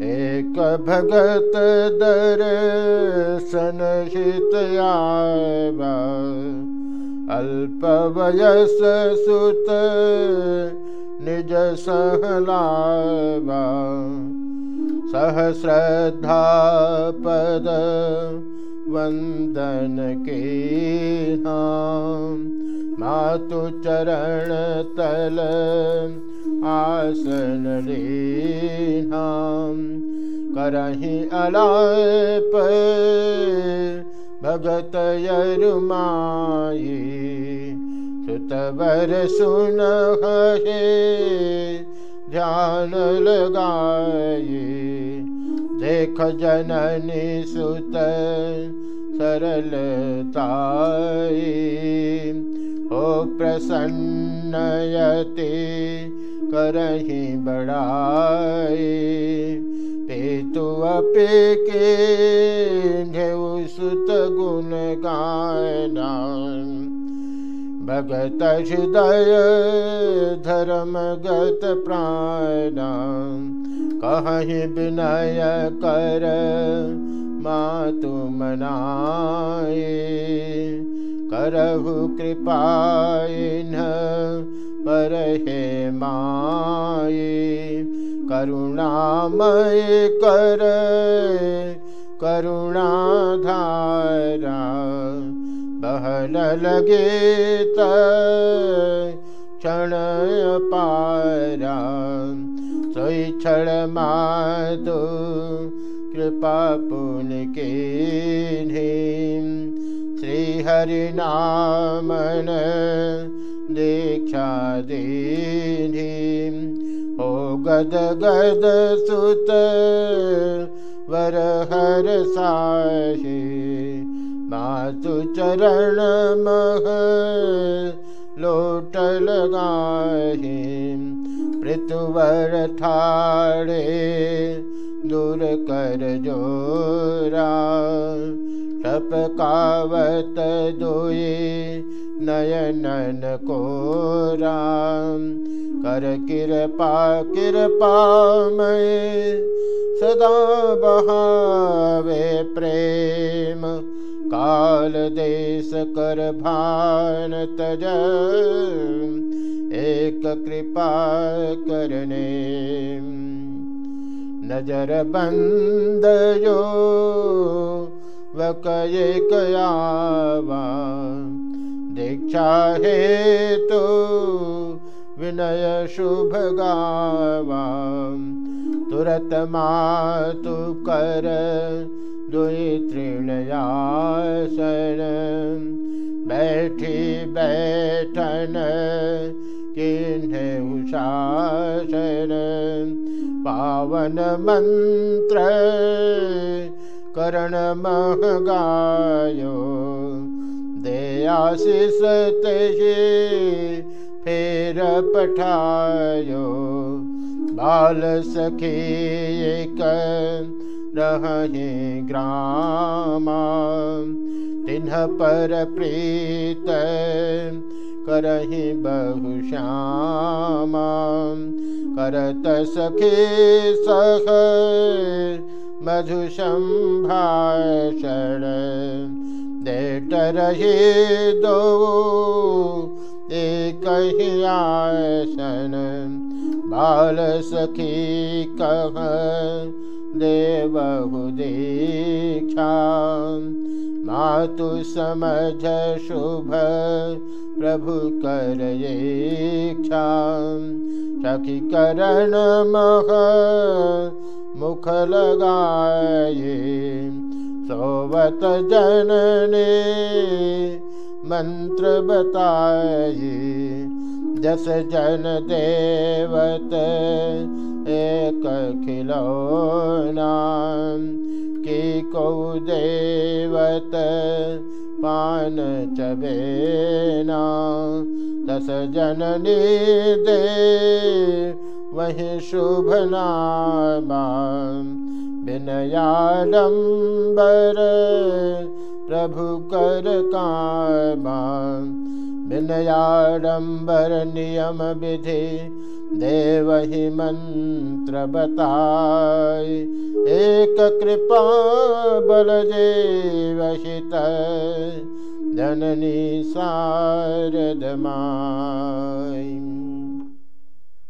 एक भगत दर्शन हित आवा। अल्प वयस सुत निज सहलावा सहश्रद्धा पद वंदन के नाम मातु चरण तल आसन नाम करही अलाप भगत यरुमाई सुतवर सुन हे ध्यान लगाए देख जननी सुत सरलताई हो प्रसन्नयते करही बड़ाई पेतु अपे के सुत गुण गायना भगत हृदय धर्मगत प्राण कहीं विनय कर मातु मनाए। करहु कृपाइन पर हे माए करुणामय कर करुणाधारा बहन लगे क्षण पारा सोई क्षण माधु कृपा पुन के श्री हरि नामन दीक्षा दीनी हो गद गद सुत वर हर साही। मातु चरण मह लोट लगाही। पृथुवर जोरा। टपकावत दोए नयनन को राम। कर कृपा कृपा में सदा बहावे प्रेम। काल देश कर भान तज, एक कृपा करने। नज़र बंद जो वकये कयावा दीक्षा हे तो विनय शुभ गावा। तुरत मातु कर दुई तृणयासन बैठी बैठन किन्हे उषासन। पावन मंत्र करण महगायो। दयाशिष ते फेर पठायो बाल सखी रहे ग्रामा तिन्ह पर प्रीत करही बहुश्यामा करत सखे सह मधुसंभाषण देट रहे दो। एक आसन, बाल सखी कह देवहु दीक्षा। मातु समझ शुभ, प्रभु कर इच्छा सखी करण मह, मुख लगाए। सोवत जनने, मंत्र बताए, जस जन देवत, एक खिलौना की कौ देवत, पान चबेना, दस जननी दे वही शुभ नामा विनयाडम्बर प्रभु कर कामा विनयाडम्बर नियम विधि देवहि मंत्र बताय एक कृपा बल देवहित जननी शारद माय